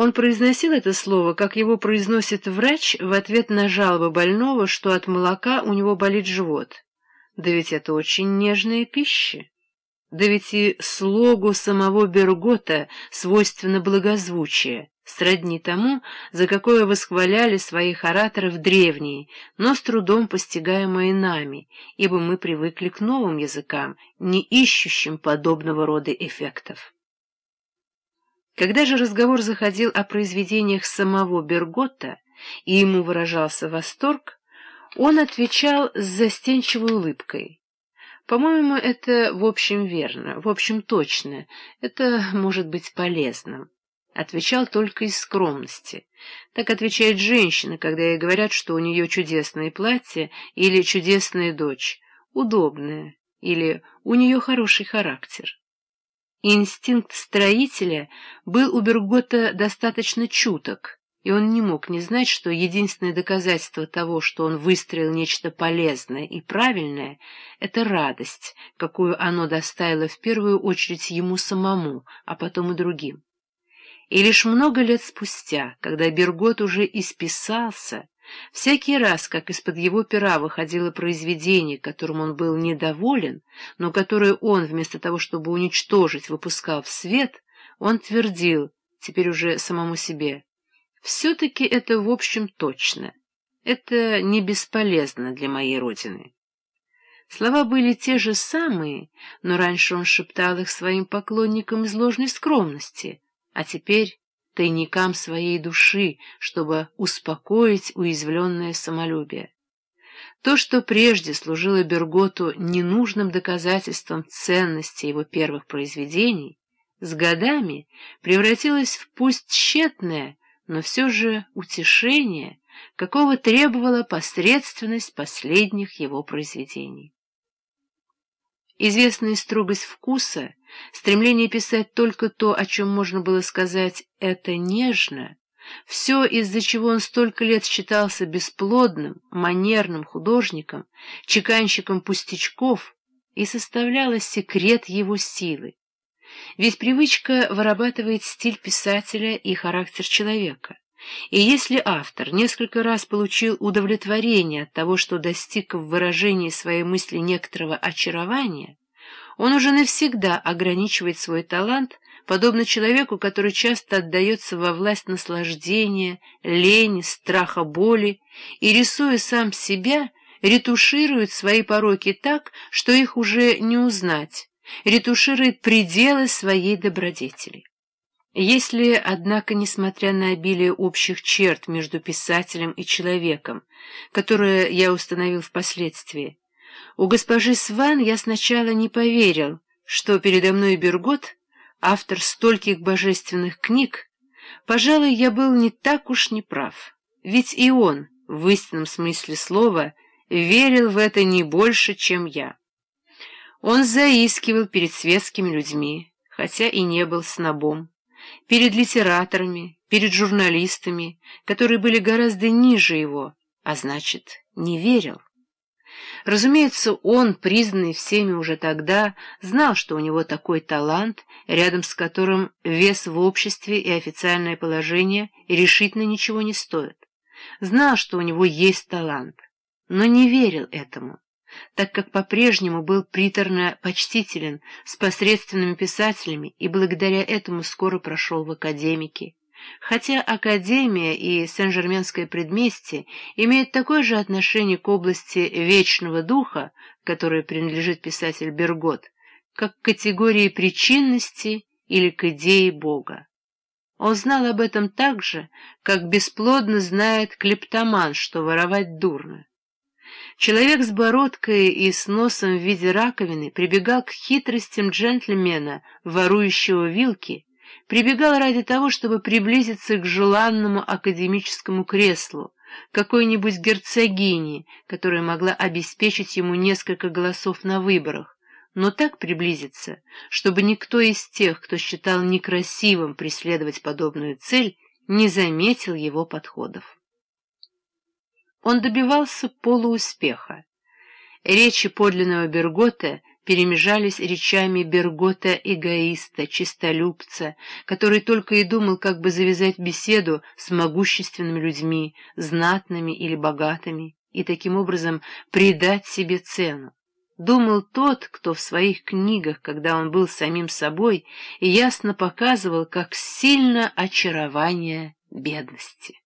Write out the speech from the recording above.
Он произносил это слово, как его произносит врач в ответ на жалобы больного, что от молока у него болит живот. Да ведь это очень нежная пища. Да ведь и слогу самого Бергота свойственно благозвучие, сродни тому, за какое восхваляли своих ораторов древние, но с трудом постигаемые нами, ибо мы привыкли к новым языкам, не ищущим подобного рода эффектов. Когда же разговор заходил о произведениях самого Бергота, и ему выражался восторг, он отвечал с застенчивой улыбкой. По-моему, это в общем верно, в общем точно, это может быть полезным. Отвечал только из скромности. Так отвечает женщина, когда ей говорят, что у нее чудесное платье или чудесная дочь, удобная, или у нее хороший характер. Инстинкт строителя был у Бергота достаточно чуток, и он не мог не знать, что единственное доказательство того, что он выстроил нечто полезное и правильное, — это радость, какую оно доставило в первую очередь ему самому, а потом и другим. И лишь много лет спустя, когда Бергот уже исписался, всякий раз, как из-под его пера выходило произведение, которым он был недоволен, но которое он, вместо того, чтобы уничтожить, выпускал в свет, он твердил, теперь уже самому себе — все-таки это в общем точно. Это не бесполезно для моей родины. Слова были те же самые, но раньше он шептал их своим поклонникам из ложной скромности, а теперь тайникам своей души, чтобы успокоить уязвленное самолюбие. То, что прежде служило Берготу ненужным доказательством ценности его первых произведений, с годами превратилось в пусть тщетное, но все же утешение, какого требовала посредственность последних его произведений. Известная строгость вкуса, стремление писать только то, о чем можно было сказать «это нежно», все, из-за чего он столько лет считался бесплодным, манерным художником, чеканщиком пустячков, и составляла секрет его силы. Ведь привычка вырабатывает стиль писателя и характер человека. И если автор несколько раз получил удовлетворение от того, что достиг в выражении своей мысли некоторого очарования, он уже навсегда ограничивает свой талант, подобно человеку, который часто отдается во власть наслаждения, лени, страха боли, и, рисуя сам себя, ретуширует свои пороки так, что их уже не узнать, ретуширует пределы своей добродетели. Если, однако, несмотря на обилие общих черт между писателем и человеком, которое я установил впоследствии, у госпожи Сван я сначала не поверил, что передо мной Бергот, автор стольких божественных книг, пожалуй, я был не так уж неправ, ведь и он, в истинном смысле слова, верил в это не больше, чем я. Он заискивал перед светскими людьми, хотя и не был снобом, перед литераторами, перед журналистами, которые были гораздо ниже его, а значит, не верил. Разумеется, он, признанный всеми уже тогда, знал, что у него такой талант, рядом с которым вес в обществе и официальное положение решительно ничего не стоят. Знал, что у него есть талант, но не верил этому так как по-прежнему был приторно почтителен с посредственными писателями и благодаря этому скоро прошел в академики. Хотя Академия и Сен-Жерменское предместье имеют такое же отношение к области вечного духа, которой принадлежит писатель Бергот, как к категории причинности или к идее Бога. Он знал об этом так же, как бесплодно знает клептоман, что воровать дурно. Человек с бородкой и с носом в виде раковины прибегал к хитростям джентльмена, ворующего вилки, прибегал ради того, чтобы приблизиться к желанному академическому креслу, какой-нибудь герцогини, которая могла обеспечить ему несколько голосов на выборах, но так приблизиться, чтобы никто из тех, кто считал некрасивым преследовать подобную цель, не заметил его подходов. Он добивался полууспеха. Речи подлинного Бергота перемежались речами Бергота-эгоиста, чистолюбца, который только и думал, как бы завязать беседу с могущественными людьми, знатными или богатыми, и таким образом придать себе цену. Думал тот, кто в своих книгах, когда он был самим собой, ясно показывал, как сильно очарование бедности.